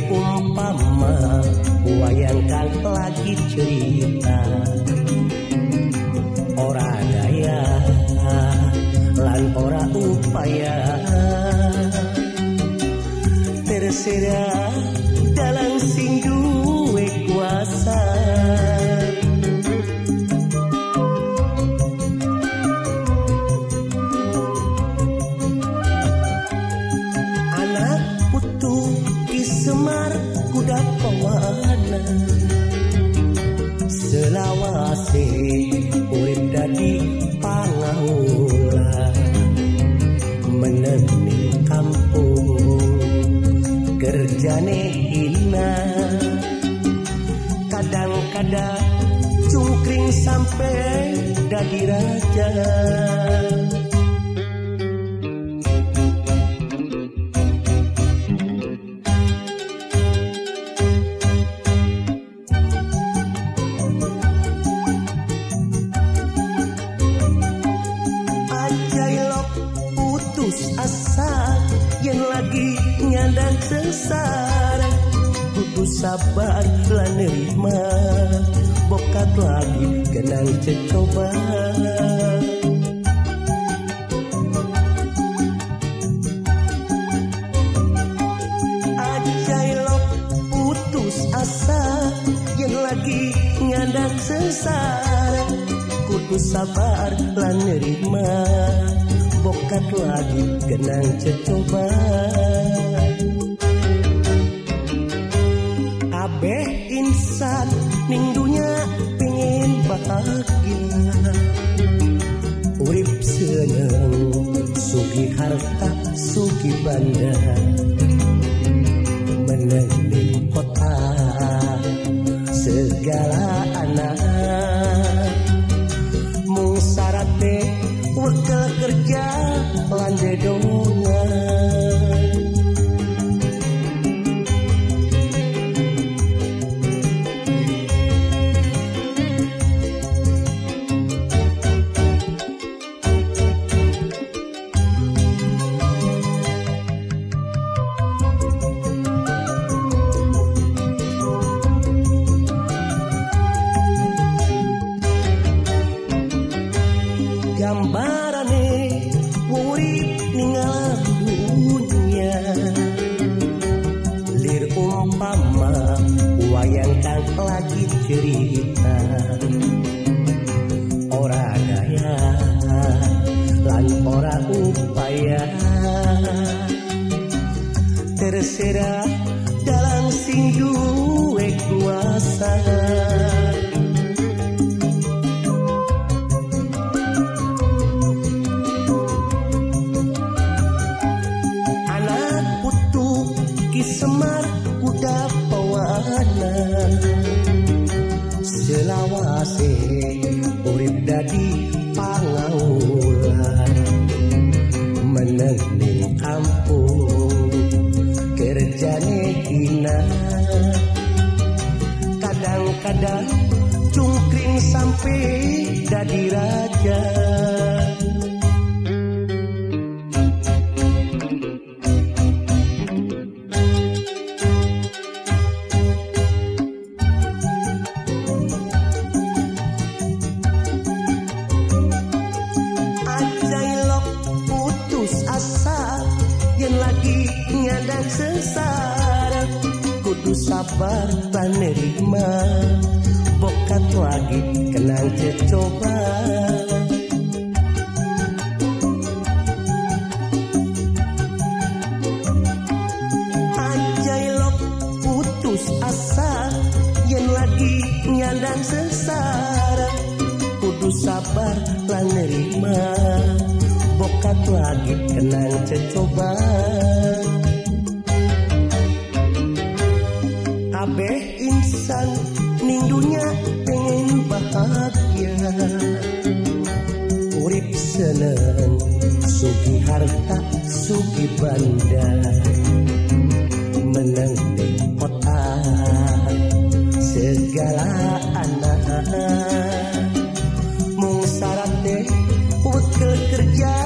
umpama wayangkan lagi cerita. Ora daya lan ora upaya. Terserah urip dadi pangaula meneni kampung kerjane hina. Kadang-kadang cungkring sampai dadi raja nyandang sengsara kudu sabar lan nerima. Bokat lagi kenang cecoba ajailok putus asa. Yang lagi nyandang sengsara kudu sabar lan nerima. Bokat lagi kenang cecoba Abeh insan ning dunya pengen bahagia. Urip seneng sugi harta sugi banda Meneng kota segala anak gambarane urip ning alam dunya lir umpama wayang kang lagi cerita. Ora daya lan ora upaya. Terserah dalam sing duwe kuasa urip dadi pangaula meneng kampung kerjane hina. Kadang-kadang cungkring sampai dadi raja sengsara kudu sabar dan nerima. Bokat lagi kenang cecoba ajailok putus asa. Yang lagi nyandang sengsara kudu sabar lan nerima. Bokat lagi kenang cecoba kabeh insan ning dunya pengen bahagia. Urip seneng sugi harta sugi banda meneng di kota segala anak. Mung syarat buat kerja